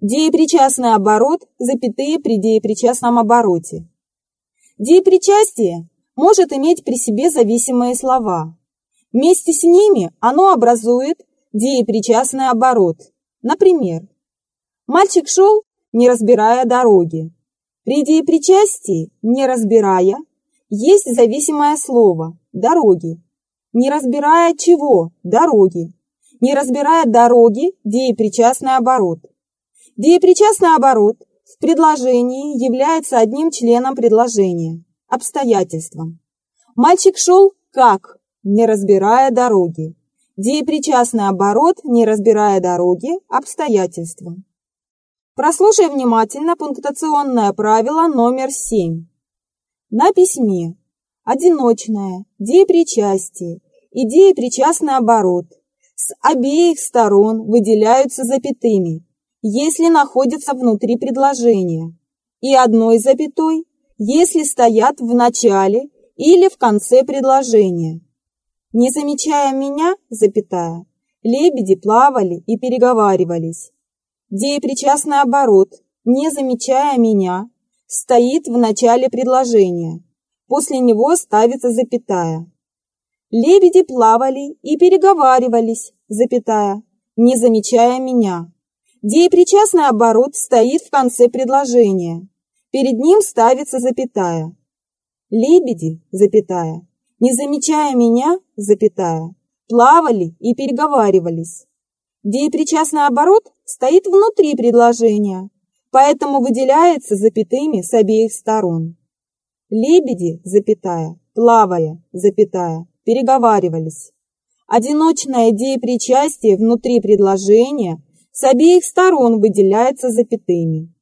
Деепричастный оборот, запятые при деепричастном обороте. Деепричастие может иметь при себе зависимые слова. Вместе с ними оно образует деепричастный оборот. Например, мальчик шел, не разбирая дороги. При деепричастии, не разбирая, есть зависимое слово «дороги». Не разбирая чего – дороги. Не разбирая дороги – деепричастный оборот. Деепричастный оборот в предложении является одним членом предложения – обстоятельством. Мальчик шел как, не разбирая дороги. Деепричастный оборот, не разбирая дороги, обстоятельством. Прослушай внимательно пунктуационное правило номер 7. На письме одиночное, деепричастие и деепричастный оборот с обеих сторон выделяются запятыми, если находятся внутри предложения, и одной запятой, если стоят в начале или в конце предложения. Не замечая меня, запятая, лебеди плавали и переговаривались. Деепричастный оборот, не замечая меня, стоит в начале предложения. После него ставится запятая. Лебеди плавали и переговаривались, запятая, не замечая меня. Деепричастный оборот стоит в конце предложения. Перед ним ставится запятая. Лебеди, запятая, не замечая меня, запятая, плавали и переговаривались. Деепричастный оборот стоит внутри предложения, поэтому выделяется запятыми с обеих сторон. Лебеди, запятая, плавая, запятая, переговаривались. Одиночное деепричастие внутри предложения с обеих сторон выделяется запятыми.